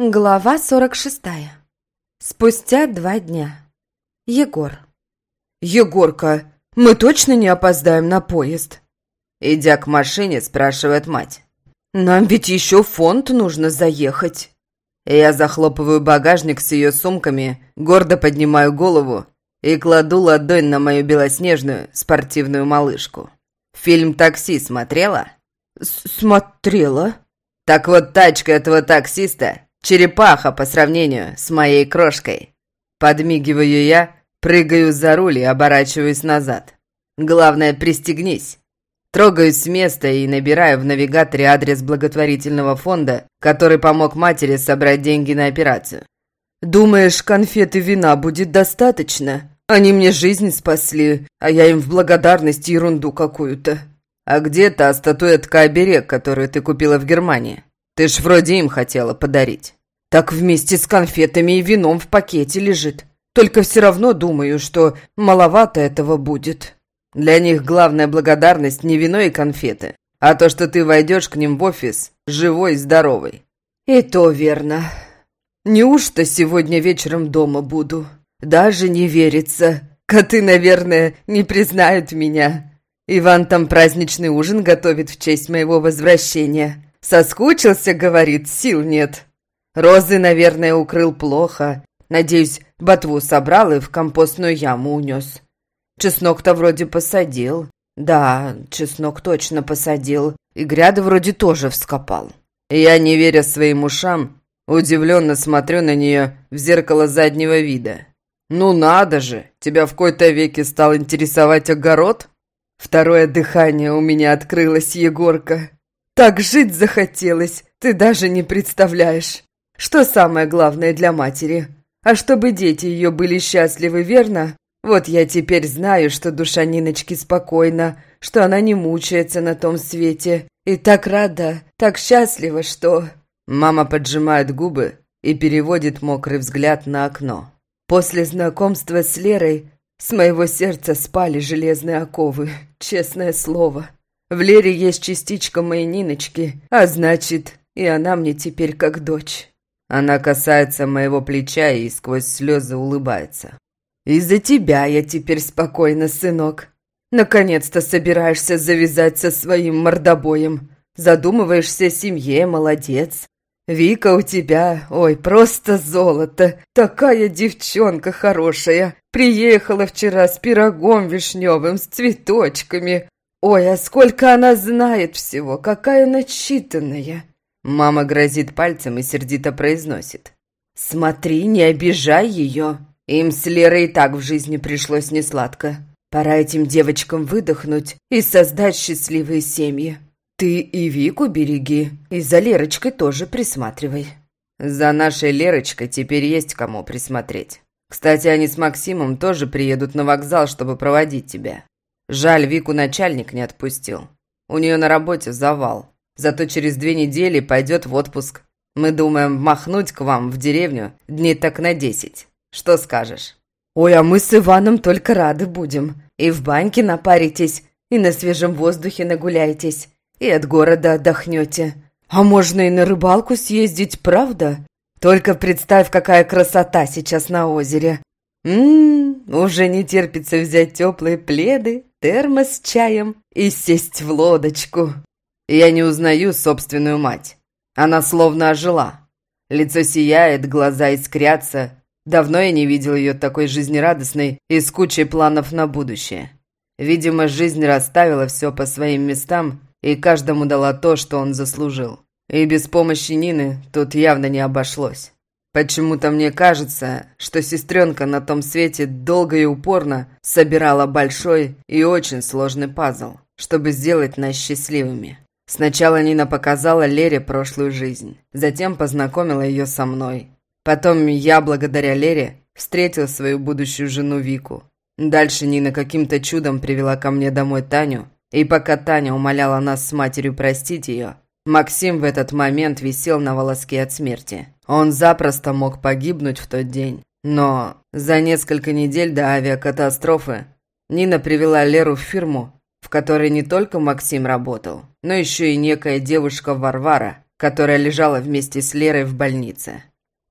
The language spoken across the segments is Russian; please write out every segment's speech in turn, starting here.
Глава 46. Спустя два дня. Егор. «Егорка, мы точно не опоздаем на поезд?» Идя к машине, спрашивает мать. «Нам ведь еще фонд нужно заехать». Я захлопываю багажник с ее сумками, гордо поднимаю голову и кладу ладонь на мою белоснежную спортивную малышку. Фильм «Такси» смотрела? «Смотрела». Так вот, тачка этого таксиста Черепаха по сравнению с моей крошкой. Подмигиваю я, прыгаю за руль и оборачиваюсь назад. Главное, пристегнись. Трогаюсь с места и набираю в навигаторе адрес благотворительного фонда, который помог матери собрать деньги на операцию. «Думаешь, конфеты вина будет достаточно? Они мне жизнь спасли, а я им в благодарность ерунду какую-то». «А где та статуэтка-оберег, которую ты купила в Германии?» Ты ж вроде им хотела подарить. Так вместе с конфетами и вином в пакете лежит. Только все равно думаю, что маловато этого будет. Для них главная благодарность не вино и конфеты, а то, что ты войдешь к ним в офис живой и здоровый. И то верно. Неужто сегодня вечером дома буду? Даже не верится. Коты, наверное, не признают меня. Иван там праздничный ужин готовит в честь моего возвращения. Соскучился, говорит, сил нет. Розы, наверное, укрыл плохо. Надеюсь, ботву собрал и в компостную яму унес. Чеснок-то вроде посадил. Да, чеснок точно посадил. И гряды вроде тоже вскопал. Я, не веря своим ушам, удивленно смотрю на нее в зеркало заднего вида. «Ну надо же! Тебя в кои-то веке стал интересовать огород?» Второе дыхание у меня открылось, Егорка. Так жить захотелось, ты даже не представляешь. Что самое главное для матери? А чтобы дети ее были счастливы, верно? Вот я теперь знаю, что душа Ниночки спокойна, что она не мучается на том свете. И так рада, так счастлива, что...» Мама поджимает губы и переводит мокрый взгляд на окно. После знакомства с Лерой с моего сердца спали железные оковы, честное слово. В Лере есть частичка моей Ниночки, а значит, и она мне теперь как дочь. Она касается моего плеча и сквозь слезы улыбается. «Из-за тебя я теперь спокойна, сынок. Наконец-то собираешься завязать со своим мордобоем. Задумываешься семье, молодец. Вика у тебя, ой, просто золото. Такая девчонка хорошая. Приехала вчера с пирогом вишневым, с цветочками. «Ой, а сколько она знает всего! Какая начитанная!» Мама грозит пальцем и сердито произносит. «Смотри, не обижай ее! Им с Лерой и так в жизни пришлось несладко. Пора этим девочкам выдохнуть и создать счастливые семьи. Ты и Вику береги, и за Лерочкой тоже присматривай». «За нашей Лерочкой теперь есть кому присмотреть. Кстати, они с Максимом тоже приедут на вокзал, чтобы проводить тебя. Жаль, Вику начальник не отпустил. У нее на работе завал. Зато через две недели пойдет в отпуск. Мы думаем махнуть к вам в деревню дней так на десять. Что скажешь? Ой, а мы с Иваном только рады будем. И в баньке напаритесь, и на свежем воздухе нагуляйтесь, и от города отдохнете. А можно и на рыбалку съездить, правда? Только представь, какая красота сейчас на озере. Ммм, уже не терпится взять теплые пледы, термос с чаем и сесть в лодочку. Я не узнаю собственную мать. Она словно ожила. Лицо сияет, глаза искрятся. Давно я не видел ее такой жизнерадостной и с кучей планов на будущее. Видимо, жизнь расставила все по своим местам и каждому дала то, что он заслужил. И без помощи Нины тут явно не обошлось. Почему-то мне кажется, что сестренка на том свете долго и упорно собирала большой и очень сложный пазл, чтобы сделать нас счастливыми. Сначала Нина показала Лере прошлую жизнь, затем познакомила ее со мной. Потом я, благодаря Лере, встретил свою будущую жену Вику. Дальше Нина каким-то чудом привела ко мне домой Таню, и пока Таня умоляла нас с матерью простить ее, Максим в этот момент висел на волоске от смерти. Он запросто мог погибнуть в тот день. Но за несколько недель до авиакатастрофы Нина привела Леру в фирму, в которой не только Максим работал, но еще и некая девушка Варвара, которая лежала вместе с Лерой в больнице.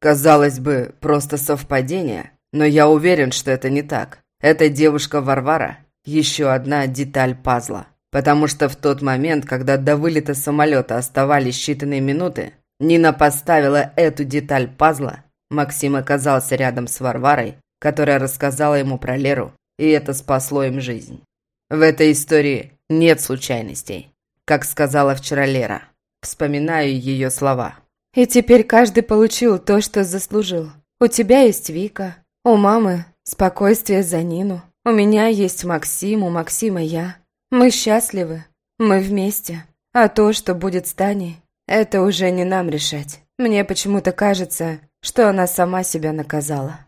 Казалось бы, просто совпадение, но я уверен, что это не так. Эта девушка Варвара – еще одна деталь пазла. Потому что в тот момент, когда до вылета самолета оставались считанные минуты, Нина поставила эту деталь пазла, Максим оказался рядом с Варварой, которая рассказала ему про Леру, и это спасло им жизнь. В этой истории нет случайностей, как сказала вчера Лера. Вспоминаю ее слова. И теперь каждый получил то, что заслужил. У тебя есть Вика, у мамы спокойствие за Нину. У меня есть Максим, у Максима я. Мы счастливы, мы вместе. А то, что будет с Таней, это уже не нам решать. Мне почему-то кажется, что она сама себя наказала.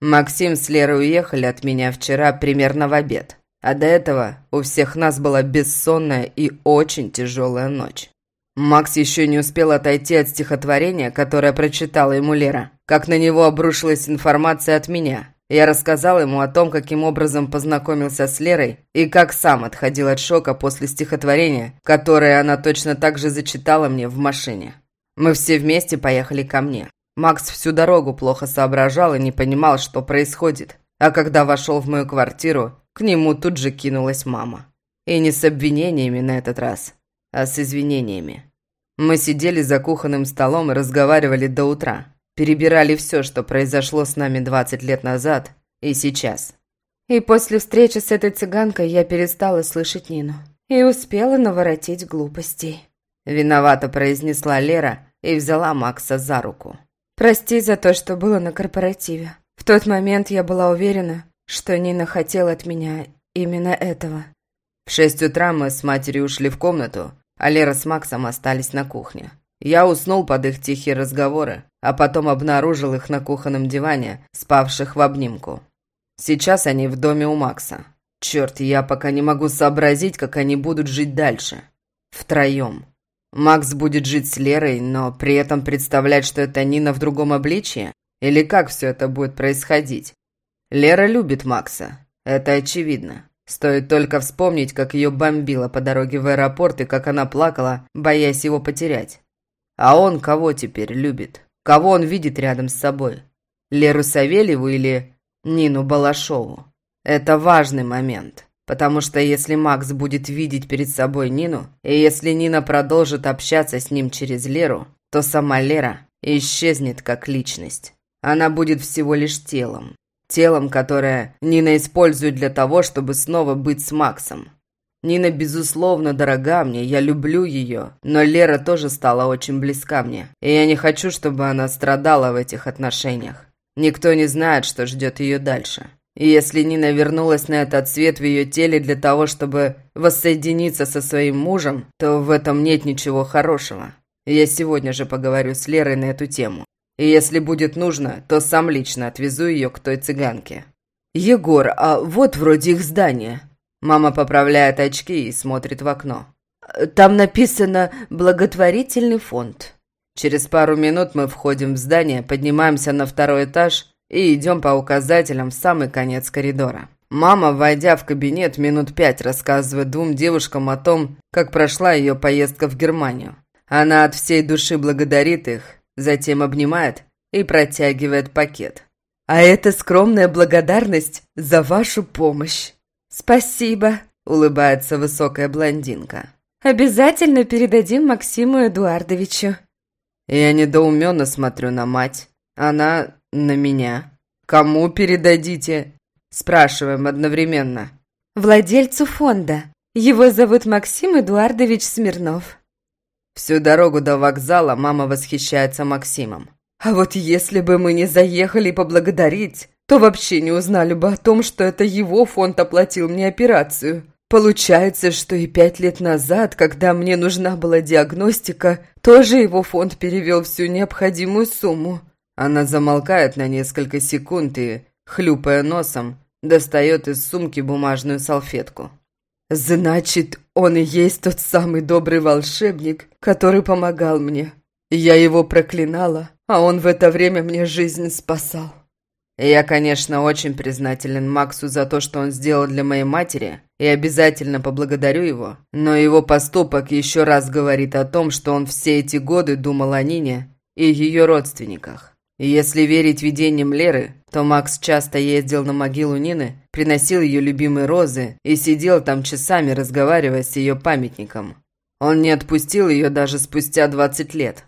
Максим с Лерой уехали от меня вчера примерно в обед. А до этого у всех нас была бессонная и очень тяжелая ночь. Макс еще не успел отойти от стихотворения, которое прочитала ему Лера, как на него обрушилась информация от меня. Я рассказал ему о том, каким образом познакомился с Лерой и как сам отходил от шока после стихотворения, которое она точно так же зачитала мне в машине. Мы все вместе поехали ко мне. Макс всю дорогу плохо соображал и не понимал, что происходит. А когда вошел в мою квартиру, к нему тут же кинулась мама. И не с обвинениями на этот раз, а с извинениями. Мы сидели за кухонным столом и разговаривали до утра. Перебирали все, что произошло с нами 20 лет назад и сейчас. И после встречи с этой цыганкой я перестала слышать Нину. И успела наворотить глупостей. Виновато произнесла Лера и взяла Макса за руку. «Прости за то, что было на корпоративе. В тот момент я была уверена, что Нина хотела от меня именно этого. В шесть утра мы с матерью ушли в комнату, а Лера с Максом остались на кухне. Я уснул под их тихие разговоры, а потом обнаружил их на кухонном диване, спавших в обнимку. Сейчас они в доме у Макса. Черт, я пока не могу сообразить, как они будут жить дальше. Втроем. Макс будет жить с Лерой, но при этом представлять, что это Нина в другом обличье? Или как все это будет происходить? Лера любит Макса. Это очевидно. Стоит только вспомнить, как ее бомбило по дороге в аэропорт и как она плакала, боясь его потерять. А он кого теперь любит? Кого он видит рядом с собой? Леру Савельеву или Нину Балашову? Это важный момент. Потому что если Макс будет видеть перед собой Нину, и если Нина продолжит общаться с ним через Леру, то сама Лера исчезнет как личность. Она будет всего лишь телом, Телом, которое Нина использует для того, чтобы снова быть с Максом. Нина, безусловно, дорога мне, я люблю ее, но Лера тоже стала очень близка мне, и я не хочу, чтобы она страдала в этих отношениях. Никто не знает, что ждет ее дальше. И если Нина вернулась на этот свет в ее теле для того, чтобы воссоединиться со своим мужем, то в этом нет ничего хорошего. Я сегодня же поговорю с Лерой на эту тему. И если будет нужно, то сам лично отвезу ее к той цыганке. «Егор, а вот вроде их здание». Мама поправляет очки и смотрит в окно. «Там написано «Благотворительный фонд». Через пару минут мы входим в здание, поднимаемся на второй этаж и идем по указателям в самый конец коридора. Мама, войдя в кабинет, минут пять рассказывает двум девушкам о том, как прошла ее поездка в Германию. Она от всей души благодарит их затем обнимает и протягивает пакет. «А это скромная благодарность за вашу помощь». «Спасибо», — улыбается высокая блондинка. «Обязательно передадим Максиму Эдуардовичу». Я недоуменно смотрю на мать. Она на меня. «Кому передадите?» Спрашиваем одновременно. «Владельцу фонда. Его зовут Максим Эдуардович Смирнов». Всю дорогу до вокзала мама восхищается Максимом. «А вот если бы мы не заехали поблагодарить, то вообще не узнали бы о том, что это его фонд оплатил мне операцию. Получается, что и пять лет назад, когда мне нужна была диагностика, тоже его фонд перевел всю необходимую сумму». Она замолкает на несколько секунд и, хлюпая носом, достает из сумки бумажную салфетку. «Значит, он и есть тот самый добрый волшебник, который помогал мне. Я его проклинала, а он в это время мне жизнь спасал». Я, конечно, очень признателен Максу за то, что он сделал для моей матери, и обязательно поблагодарю его, но его поступок еще раз говорит о том, что он все эти годы думал о Нине и ее родственниках. Если верить видениям Леры, то Макс часто ездил на могилу Нины, приносил ее любимые розы и сидел там часами, разговаривая с ее памятником. Он не отпустил ее даже спустя 20 лет.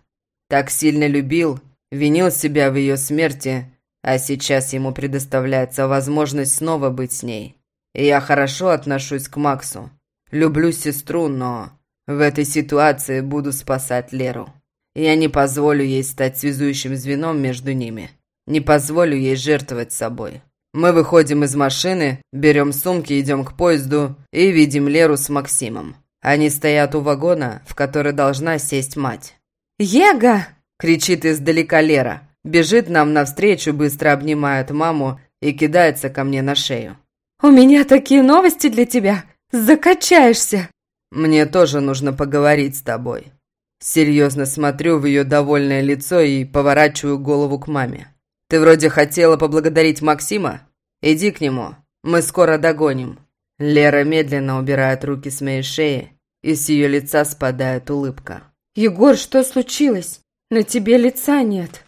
Так сильно любил, винил себя в ее смерти, а сейчас ему предоставляется возможность снова быть с ней. И я хорошо отношусь к Максу. Люблю сестру, но в этой ситуации буду спасать Леру. Я не позволю ей стать связующим звеном между ними. Не позволю ей жертвовать собой. Мы выходим из машины, берем сумки, идем к поезду и видим Леру с Максимом. Они стоят у вагона, в который должна сесть мать. «Ега!» – кричит издалека Лера. Бежит нам навстречу, быстро обнимает маму и кидается ко мне на шею. «У меня такие новости для тебя! Закачаешься!» «Мне тоже нужно поговорить с тобой». Серьезно смотрю в ее довольное лицо и поворачиваю голову к маме. «Ты вроде хотела поблагодарить Максима? Иди к нему, мы скоро догоним». Лера медленно убирает руки с моей шеи, и с ее лица спадает улыбка. «Егор, что случилось? На тебе лица нет».